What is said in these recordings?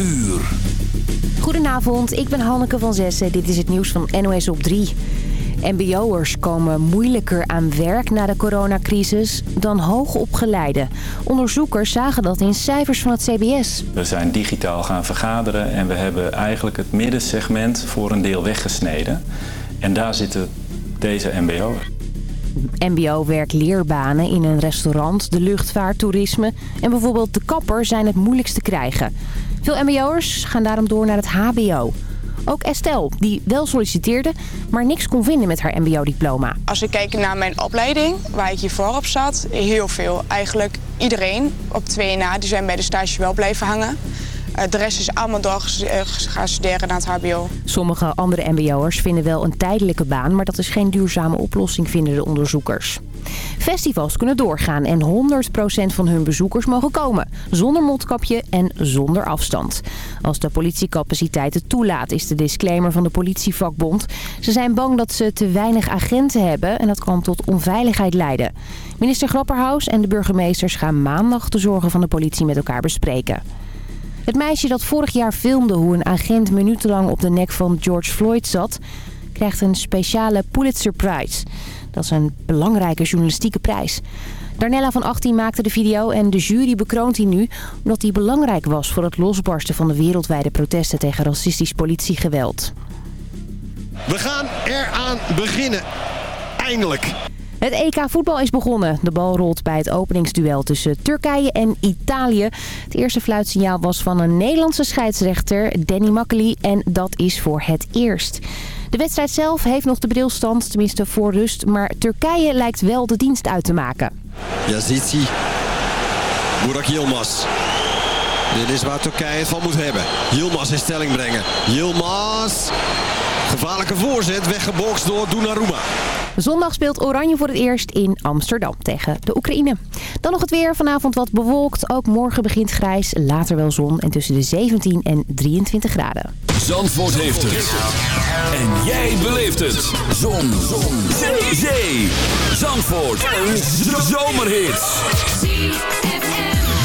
uur. Goedenavond, ik ben Hanneke van Zessen. Dit is het nieuws van NOS op 3. MBO'ers komen moeilijker aan werk na de coronacrisis dan hoogopgeleiden. Onderzoekers zagen dat in cijfers van het CBS. We zijn digitaal gaan vergaderen en we hebben eigenlijk het middensegment voor een deel weggesneden. En daar zitten deze MBO'ers. MBO-werkleerbanen in een restaurant, de luchtvaart, toerisme en bijvoorbeeld de kapper zijn het moeilijkst te krijgen. Veel MBO'ers gaan daarom door naar het HBO. Ook Estelle, die wel solliciteerde, maar niks kon vinden met haar mbo-diploma. Als we kijken naar mijn opleiding, waar ik hiervoor op zat, heel veel. Eigenlijk iedereen op 2 na, die zijn bij de stage wel blijven hangen. De rest is allemaal door eh, gaan studeren naar het hbo. Sommige andere mbo'ers vinden wel een tijdelijke baan, maar dat is geen duurzame oplossing, vinden de onderzoekers. Festivals kunnen doorgaan en 100% van hun bezoekers mogen komen. Zonder mondkapje en zonder afstand. Als de politiecapaciteit het toelaat, is de disclaimer van de politievakbond. Ze zijn bang dat ze te weinig agenten hebben en dat kan tot onveiligheid leiden. Minister Grapperhaus en de burgemeesters gaan maandag de zorgen van de politie met elkaar bespreken. Het meisje dat vorig jaar filmde hoe een agent minutenlang op de nek van George Floyd zat... krijgt een speciale Pulitzer Prize. Dat is een belangrijke journalistieke prijs. Darnella van 18 maakte de video en de jury bekroont hij nu... omdat hij belangrijk was voor het losbarsten van de wereldwijde protesten tegen racistisch politiegeweld. We gaan eraan beginnen. Eindelijk. Het EK voetbal is begonnen. De bal rolt bij het openingsduel tussen Turkije en Italië. Het eerste fluitsignaal was van een Nederlandse scheidsrechter, Danny Makkely. En dat is voor het eerst. De wedstrijd zelf heeft nog de brilstand, tenminste voor rust. Maar Turkije lijkt wel de dienst uit te maken. Yazici. Burak Yilmaz. Dit is waar Turkije het van moet hebben. Yilmaz in stelling brengen. Yilmaz. Gevaarlijke voorzet, weggebokst door Donnarumma. Zondag speelt Oranje voor het eerst in Amsterdam tegen de Oekraïne. Dan nog het weer. Vanavond wat bewolkt. Ook morgen begint grijs. Later wel zon. En tussen de 17 en 23 graden. Zandvoort heeft het. En jij beleeft het. Zon. zon. Zee. Zee. Zandvoort. Een zomerhit.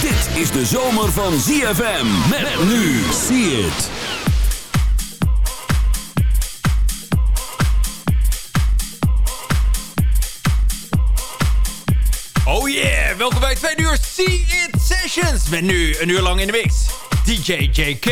Dit is de zomer van ZFM. Met nu. See it. Oh yeah, welkom bij twee uur See It Sessions. Met nu een uur lang in de mix. DJ JK.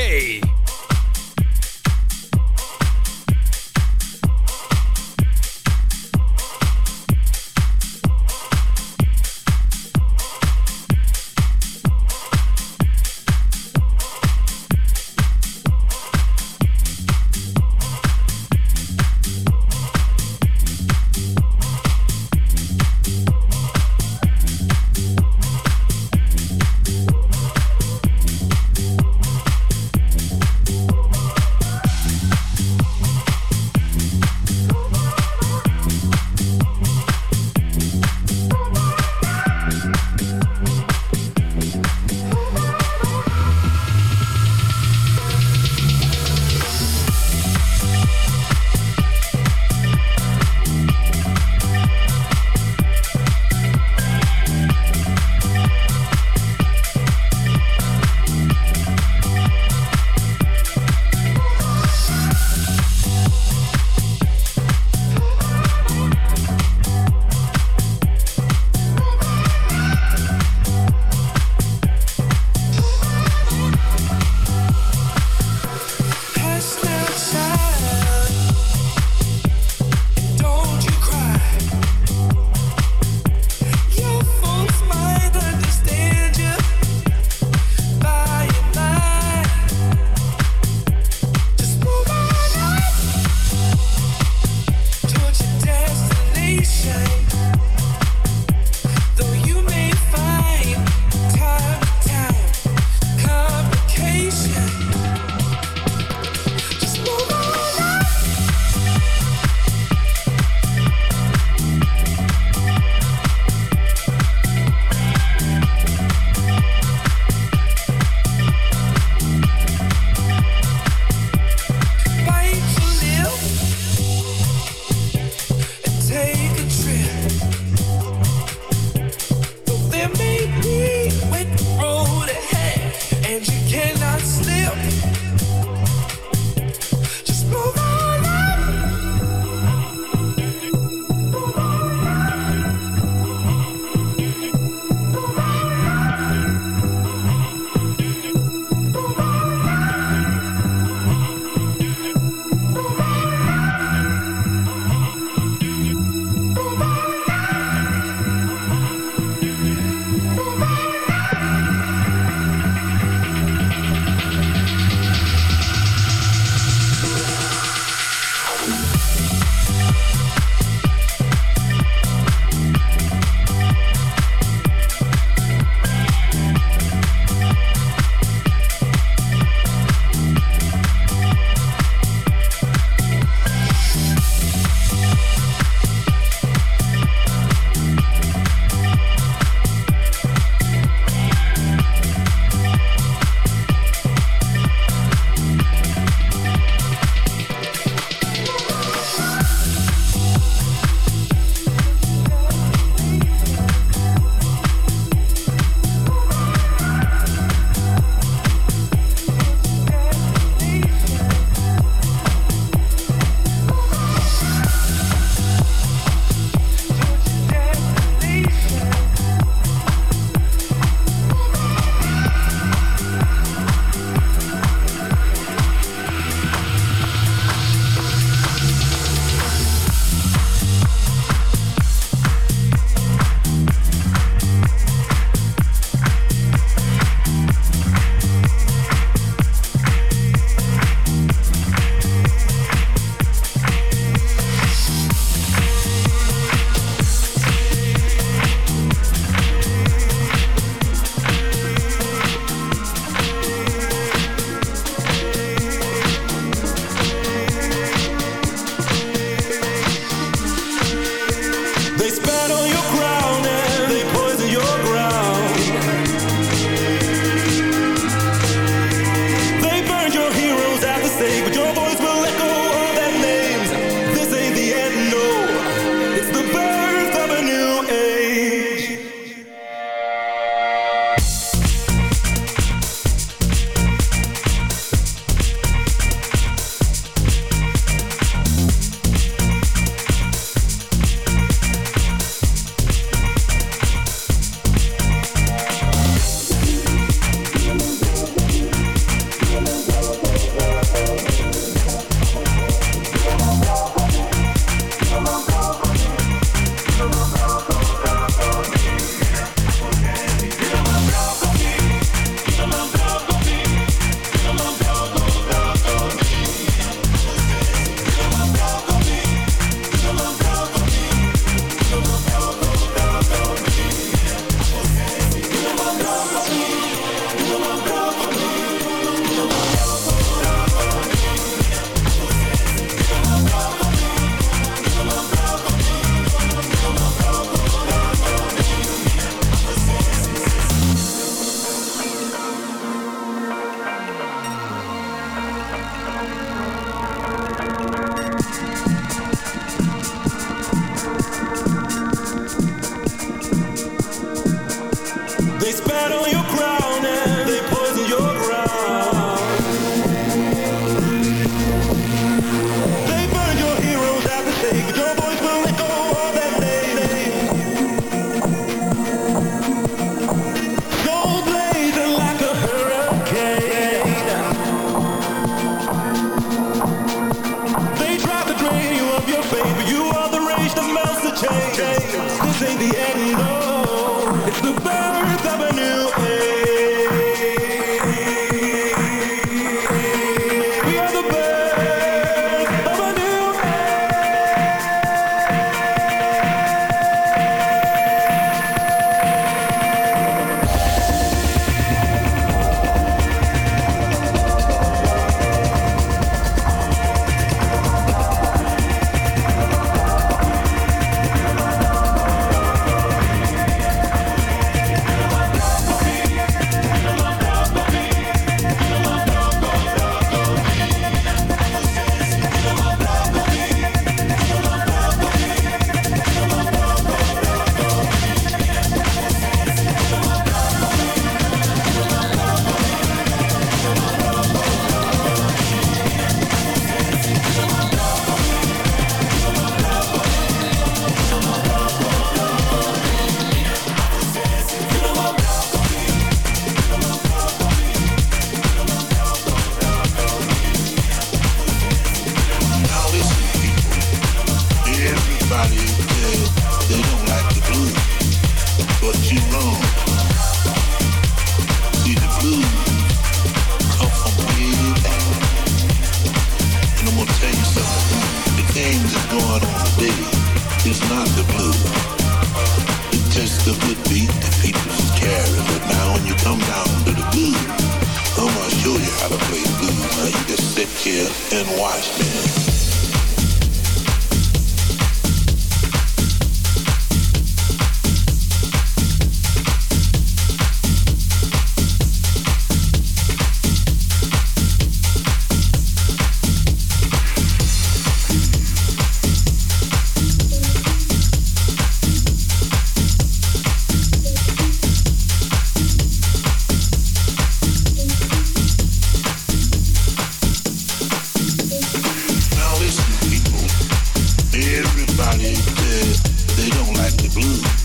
Beats.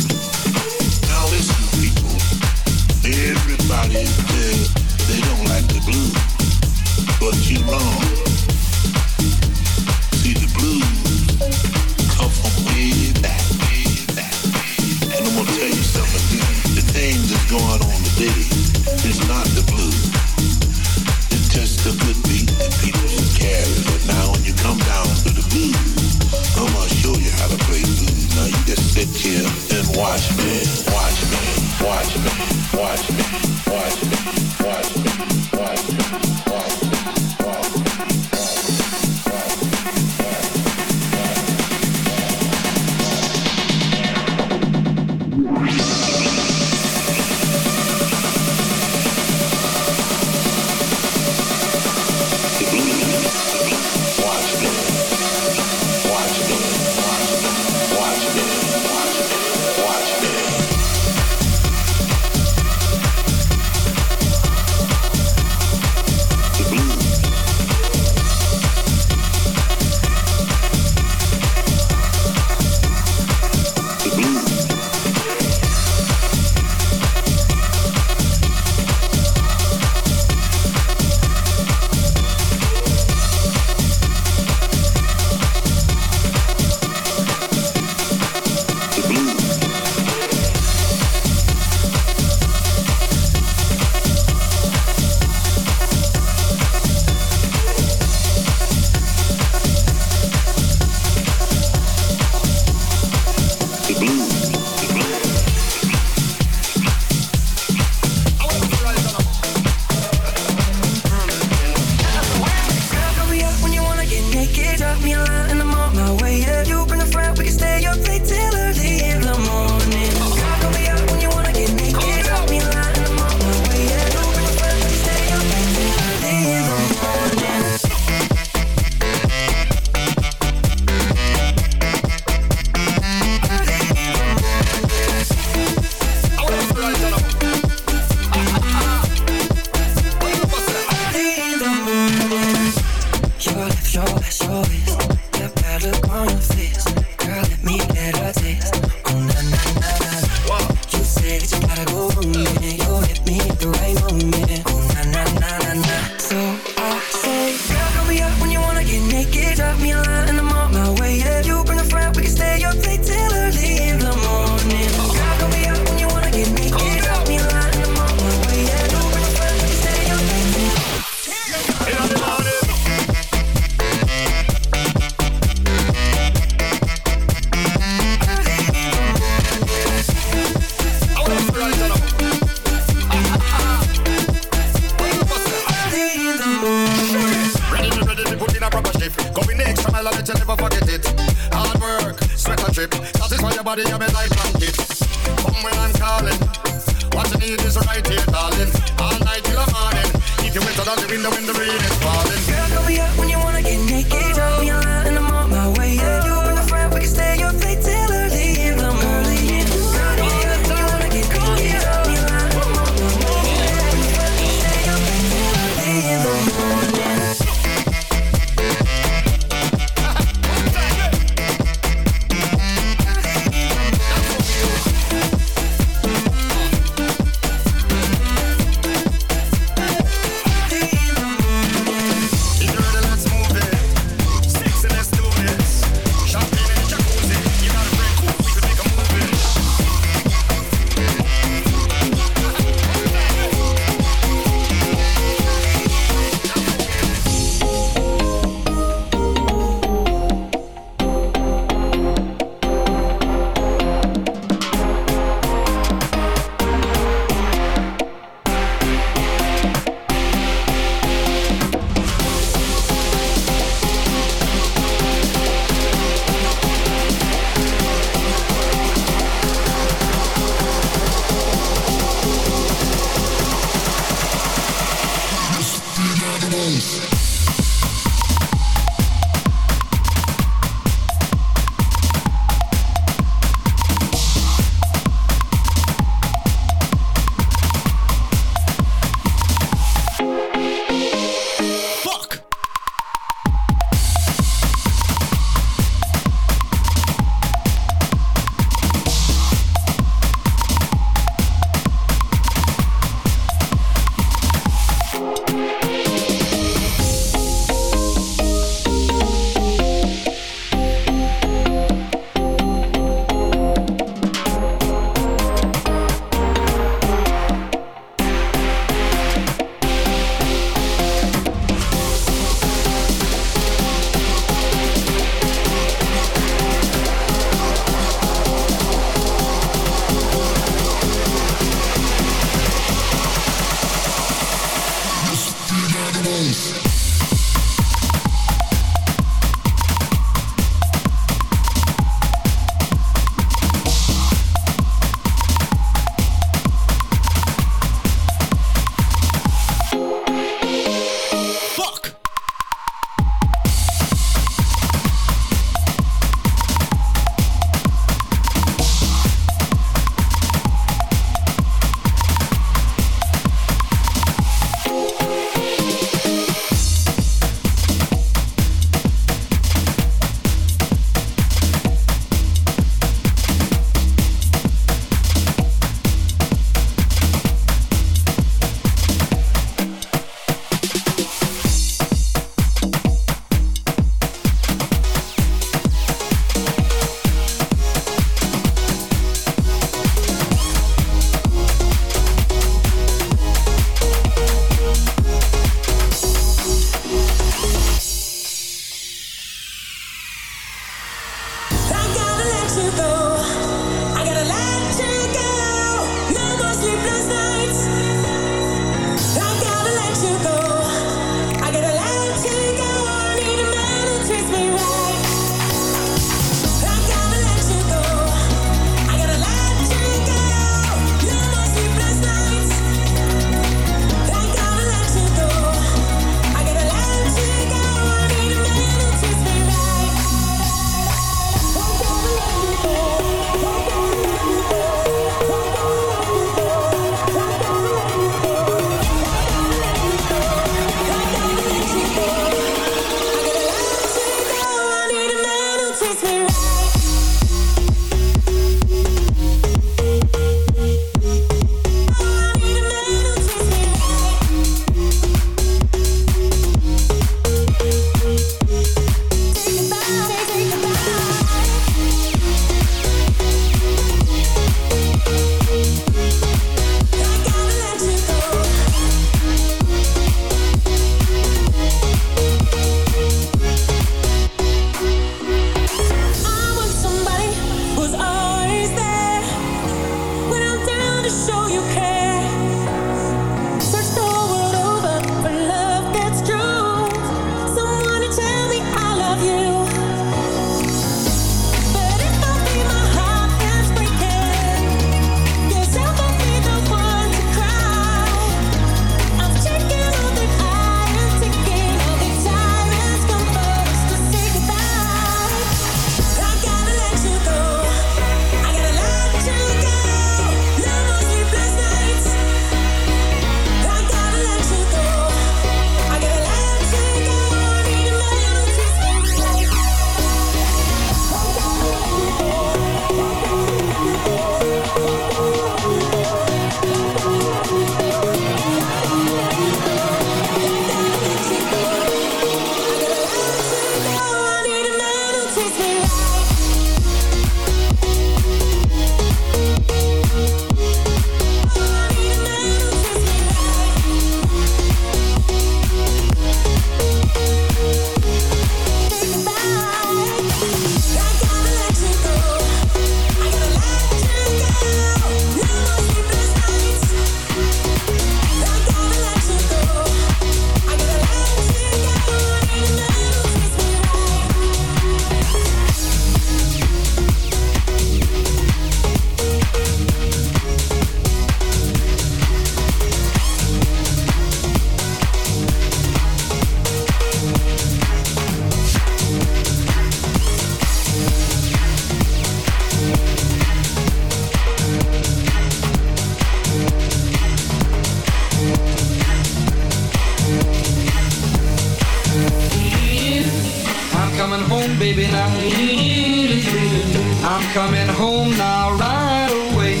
Coming home now right away.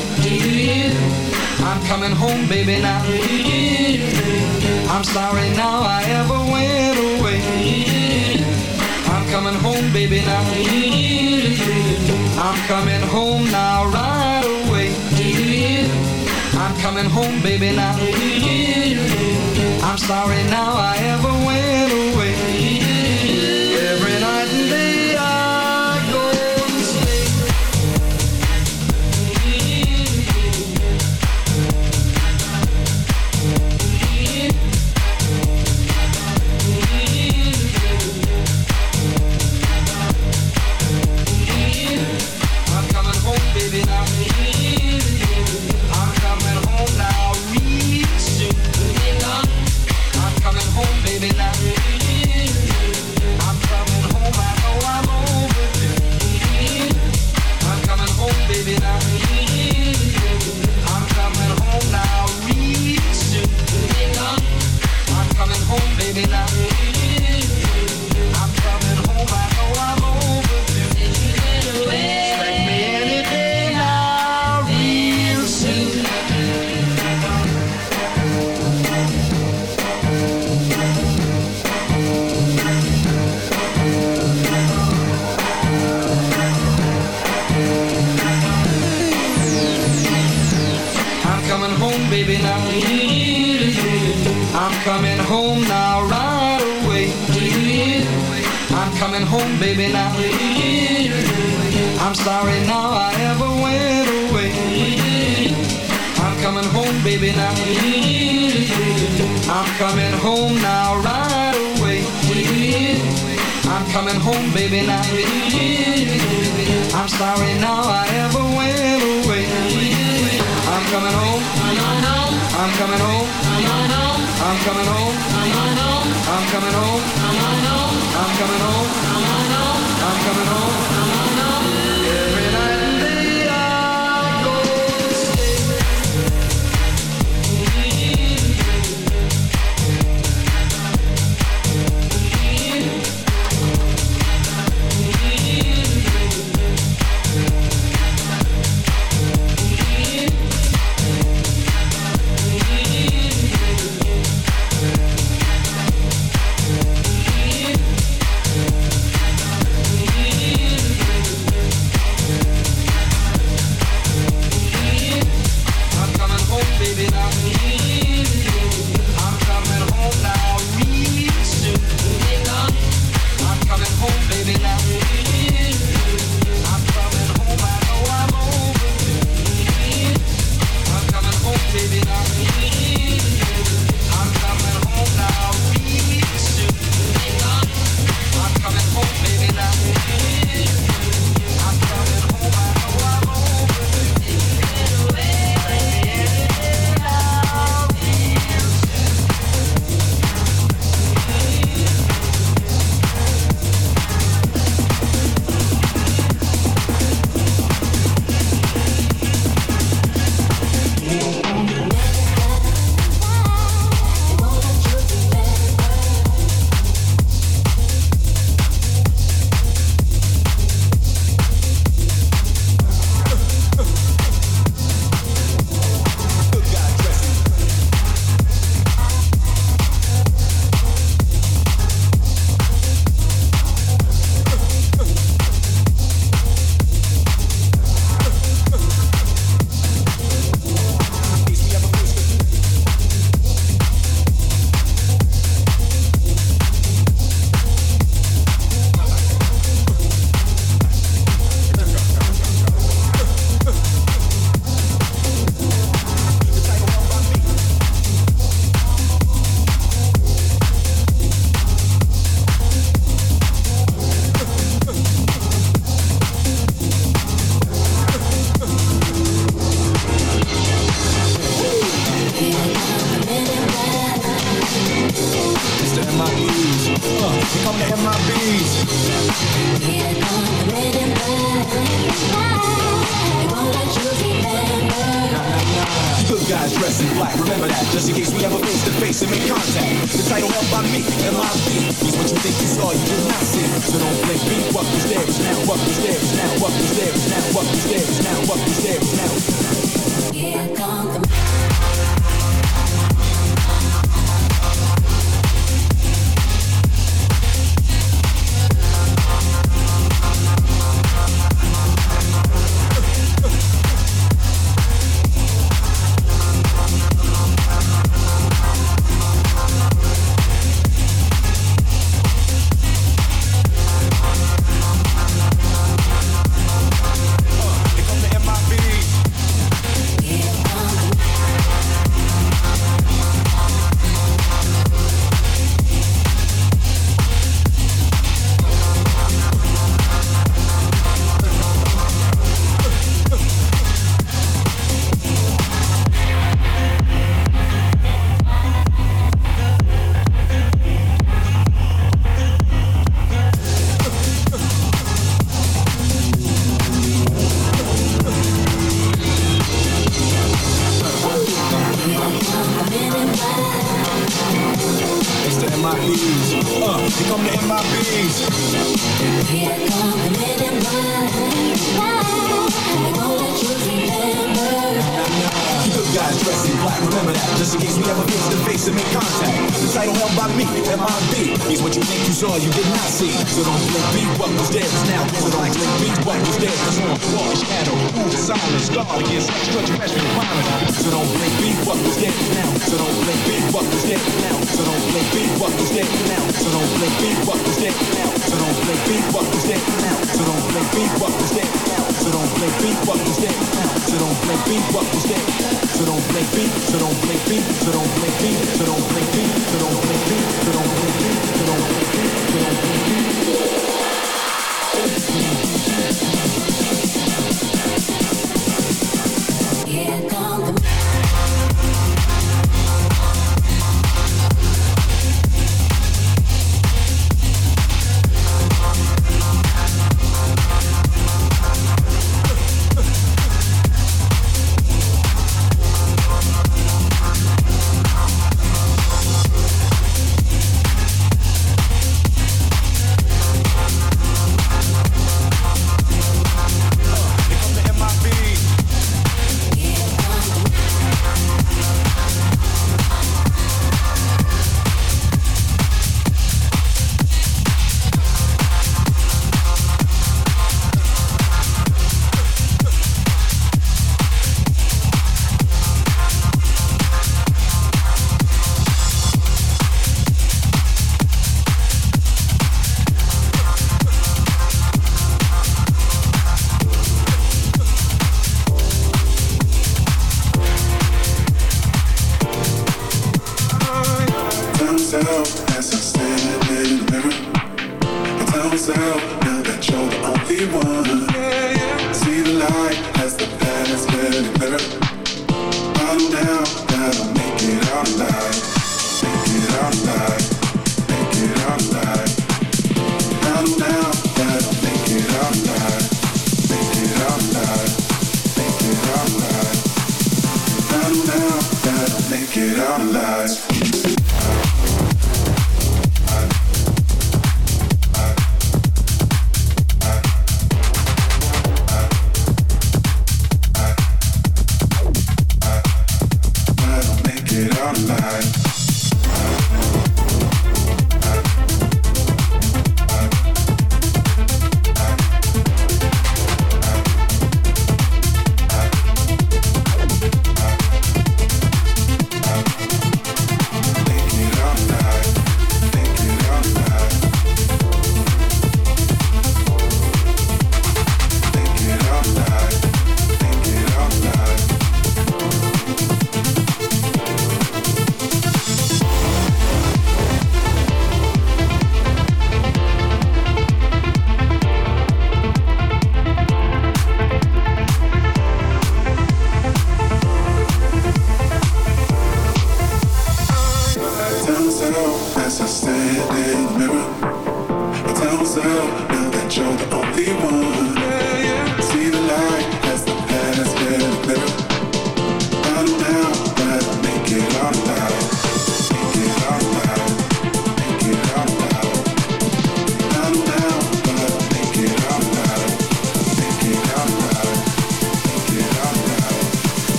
I'm coming home, baby, now. I'm sorry now I ever went away. I'm coming home, baby, now. I'm coming home now right away. I'm coming home, baby, now. I'm sorry now I ever went coming home, baby, now. I'm sorry now I ever went away. I'm coming home, baby, now. I'm coming home now, right away. I'm coming home, baby, now. I'm sorry now I ever went away. I'm coming home. I'm coming home. I'm coming home. I'm coming home. I'm coming home. I'm coming home.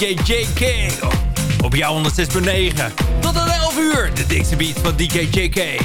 DJ Op jou 106.9. Tot 11 uur. De dikste beat van DJJK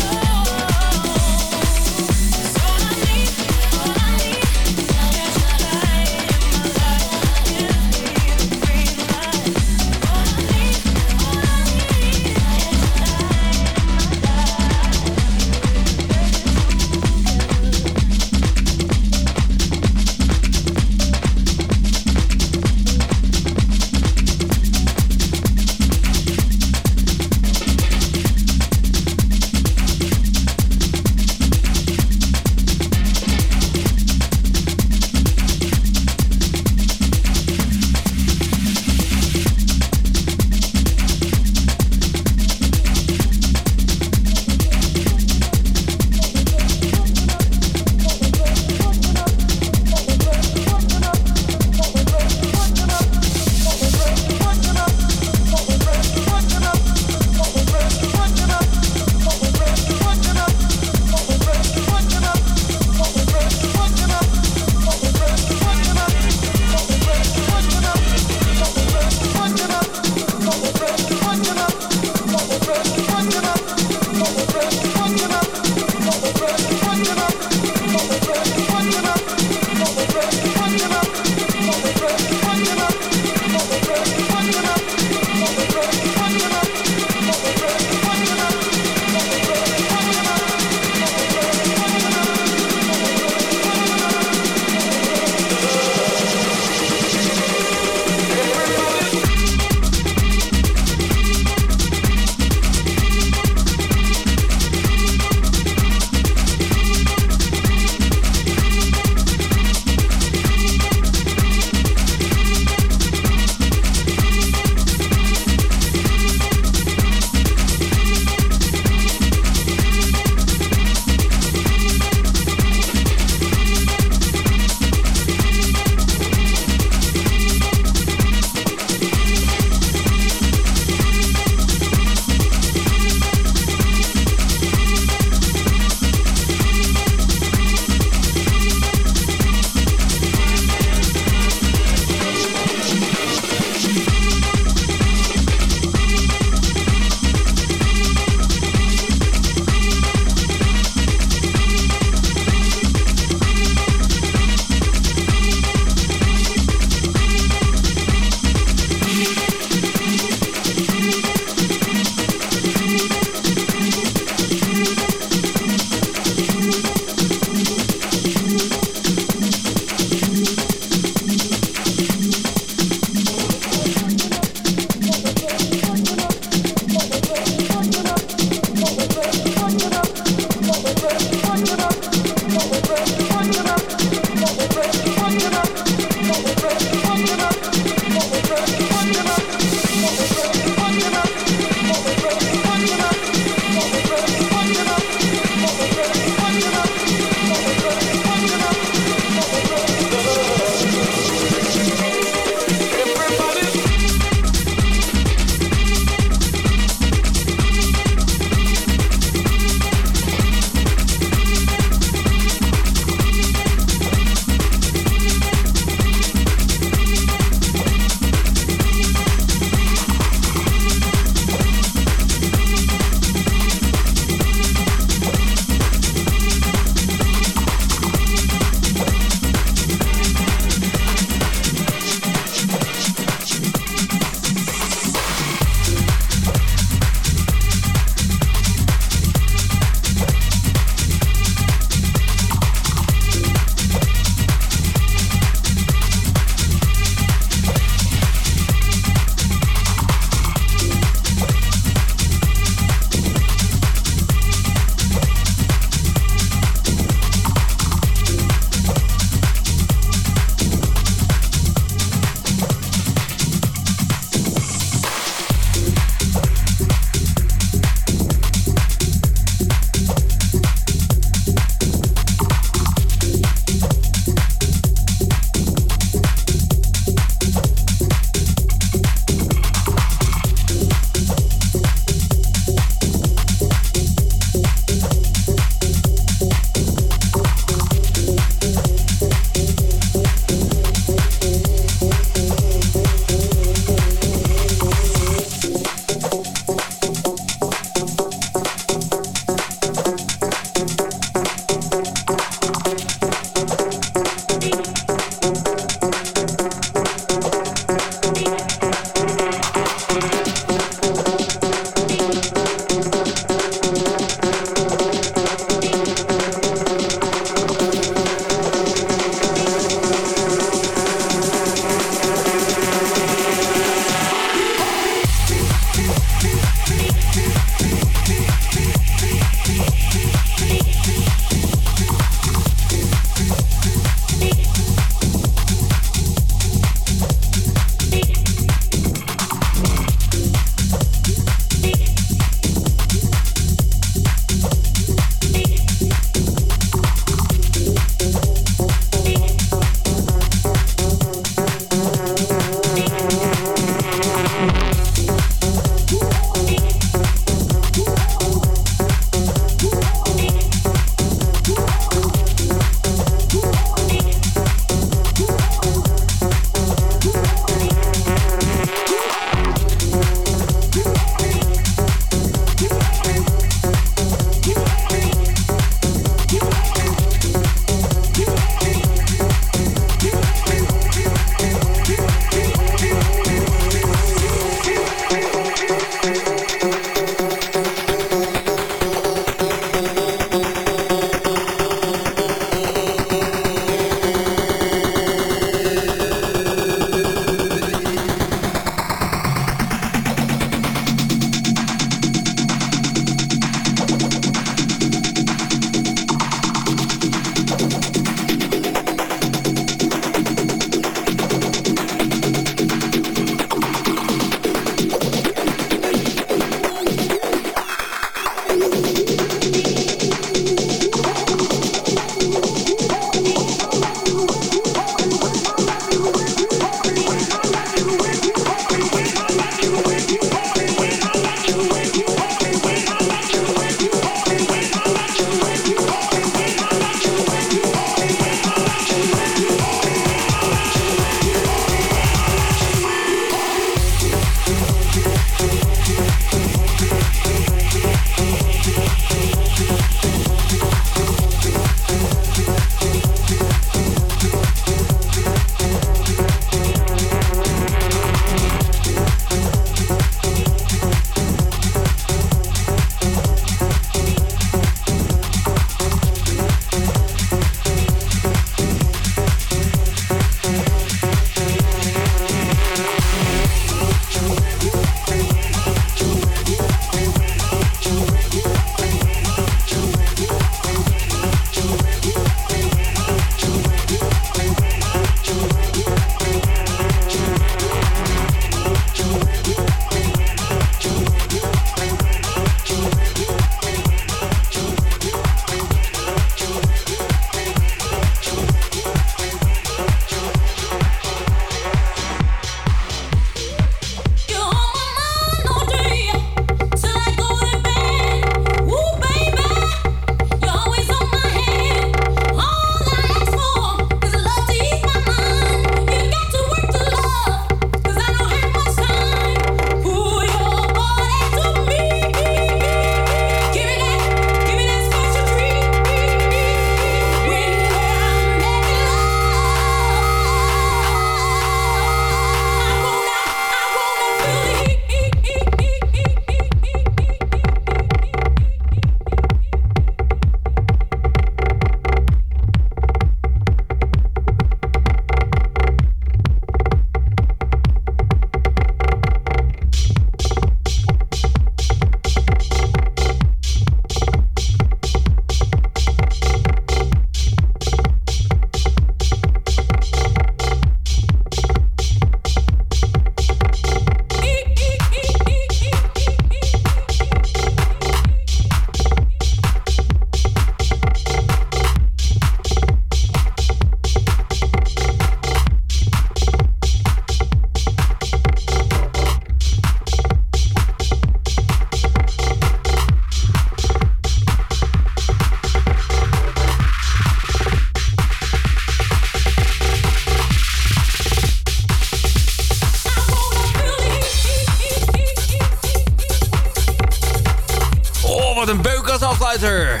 als afsluiter.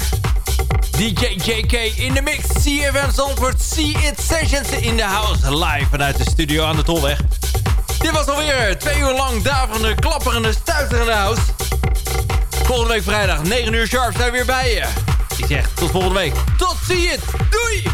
DJ JK in de mix. CFM Zandvoort See It Sessions in de house. Live vanuit de studio aan de Tolweg. Dit was alweer twee uur lang daverende, klapperende, stuiterende house. Volgende week vrijdag, 9 uur sharp, zijn we weer bij je. Ik zeg tot volgende week. Tot See It. Doei!